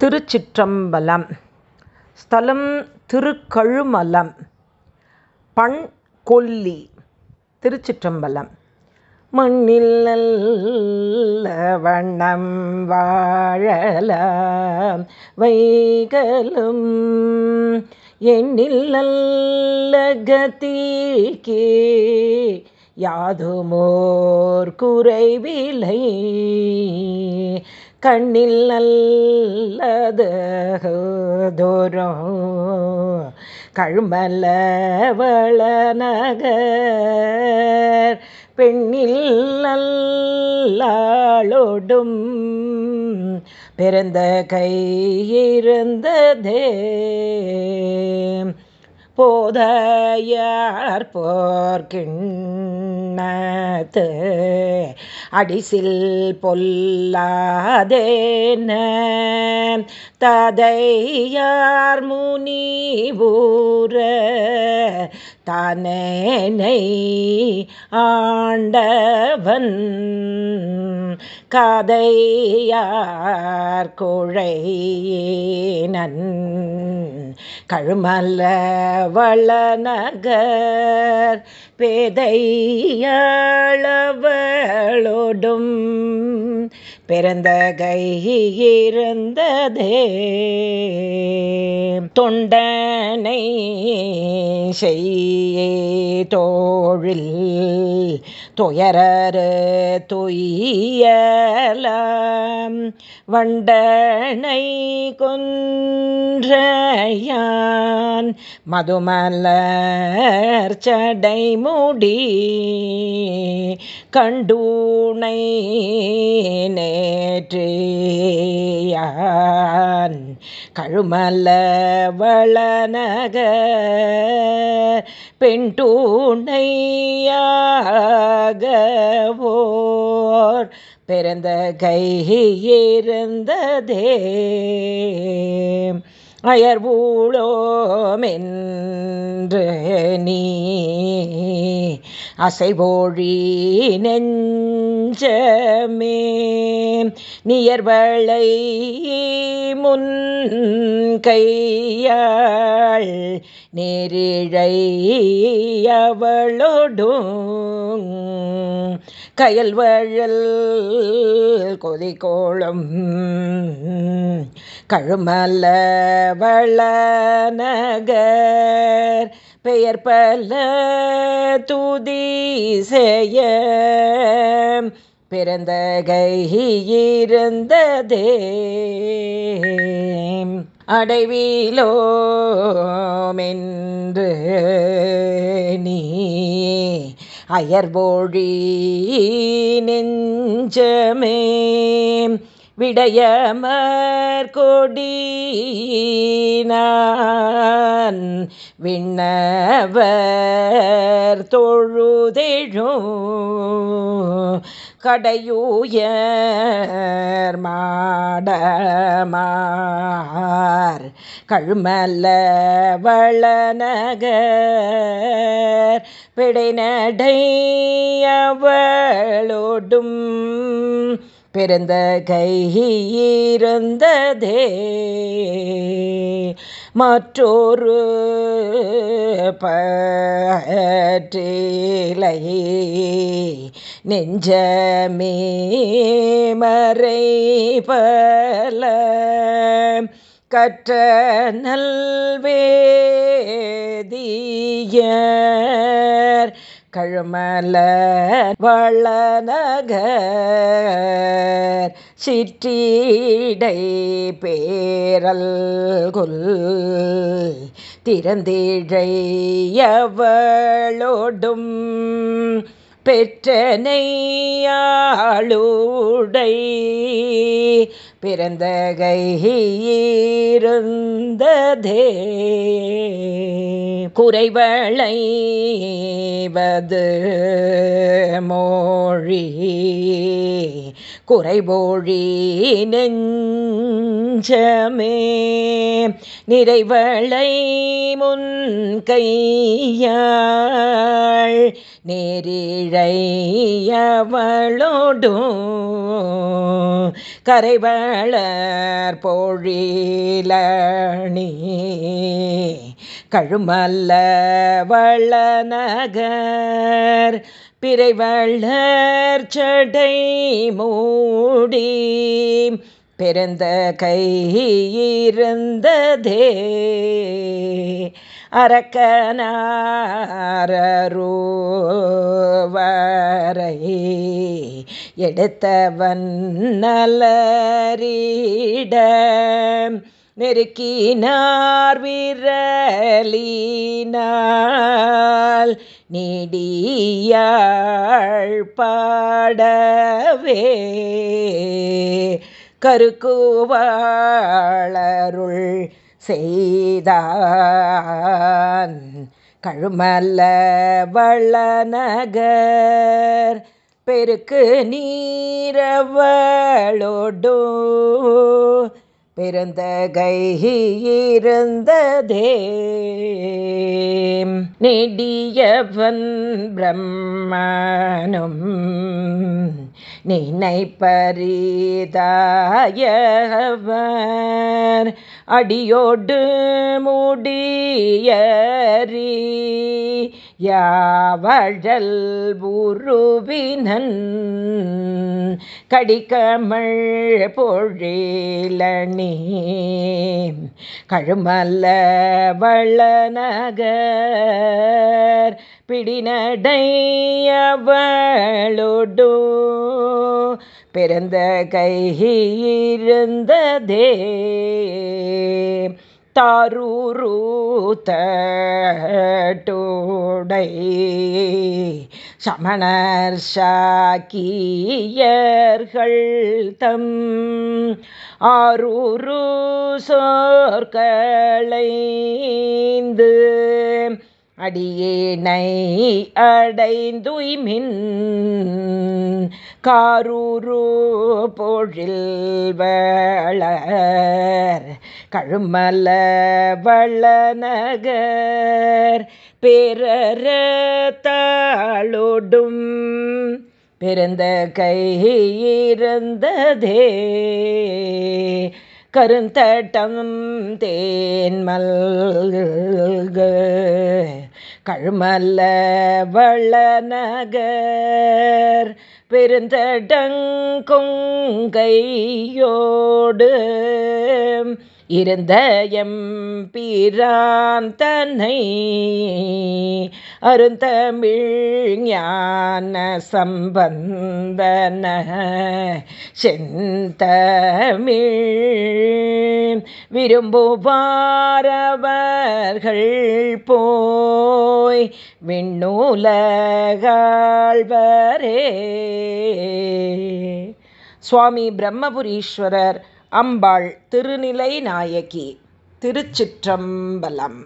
திருச்சிற்றம்பலம். ஸ்தலம் திருக்கழுமலம். பண் கொல்லி திருச்சிற்றம்பலம். மண்ணில் நல்ல வண்ணம் வாழலாம் வைகலும். எண்ணில் நல்ல கதிக்கே யாதுமோர் குறைவிலை கண்ணில் நல்லதோரோ கழுமல வளநகர் பெண்ணில் நல்லாளோடும் பிறந்த கையிருந்ததே போதையார் போர்க்கிண்ணத்து அடிசில் பொல்லாதேன. ததையார் முனிவூர தானேனை ஆண்டவன். கதையார் குழையனன். கழுமல்ல வளநகர் பேதையளவளோடும் பிறந்த கை இருந்ததே. தொண்டனை செய்யே தோழில் துயரரு துயலாம் வண்டனை கொன்றையான் மதுமலர் சடை முடி கண்டூனை நேற்றியான் கழுமல்ல வளநக பெண்டூனையாகவோர் பிறந்த கை இருந்ததே அயர்வூழோமென்று நீ அசைவோழி நெஞ்சமே. நியர்வளை முன் கையாள் நேரிழை அவளோடும் கயல்வழல் கொதிகோளம் கழுமல்ல வளநகர் பெயர் பல துதி செய்ய பிறந்த கையிருந்ததே அடைவிலோமென்று நீ அயர்வோழி நெஞ்சமே. விடயமர் கொடினான். விண்ணவர் தொழுதெழும் கடையூயர் மாடமார். கழுமல்ல வளநகர் பிடைநடையவளோடும் பிறந்த கையிருந்ததே மற்றொரு பற்றிலை நெஞ்சமே மறை பல கற்ற நல்வேதியர் கழுமல வளநகர் சிற்றீடை பேரல்குல் திறந்திழையவளோடும் பெற்றனையாளுடை பிறந்த கையிருந்ததே குறைவளைவது மோழி குறைபோழி நெஞ்சமே. நிறைவளை முன் கையாள் நேரிழையவளோடும் கரைவளர் பொழிலணி. கழுமல்ல வளநகர் பிறைவளர் சடை மூடி. பிறந்த கையிருந்ததே அரக்கனாரூவரை எடுத்தவன் நலரிட நெருக்கினார் விரலினால் நீடியாள் பாடவே கருக்குவாளருள் செய்தான். கழுமல்ல வளநகர் பெருக்கு நீரவளோடோ பிறந்த கை இருந்ததே. நெடியவன் பிரம்மனும் நினைப்பரிதாயவர் அடியோடு முடியறி யாவழல் உருவினன் கடிக்கமள் பொழிலணி கழுமல்ல வளநகர் பிடிநடையவளொடு பிறந்த கையிருந்ததே தாரூரூத்தோடை சமணர் சாக்கியர்கள் தம் ஆரூரு சோர்களைந்து அடியேனை அடைந்துய்மின் காரூரு பொழில் வளர் கழுமல வளநகர் பேரத்தாளோடும் பிறந்த கையிருந்ததே கருந்தட்டம் தேன்மல் கழுமல்ல வளநகர் பெருந்தடங்கொங்கையோடு இருந்த எம் பிரான் தன்னை அருந்தமிழ் ஞான சம்பந்தன செந்தமிழ். விரும்புவாரவர்கள் போ போய் விண்ணூலகாழ்வரே. சுவாமி பிரம்மபுரீஸ்வரர் அம்பாள் திருநிலை நாயகி திருச்சிற்றம்பலம்.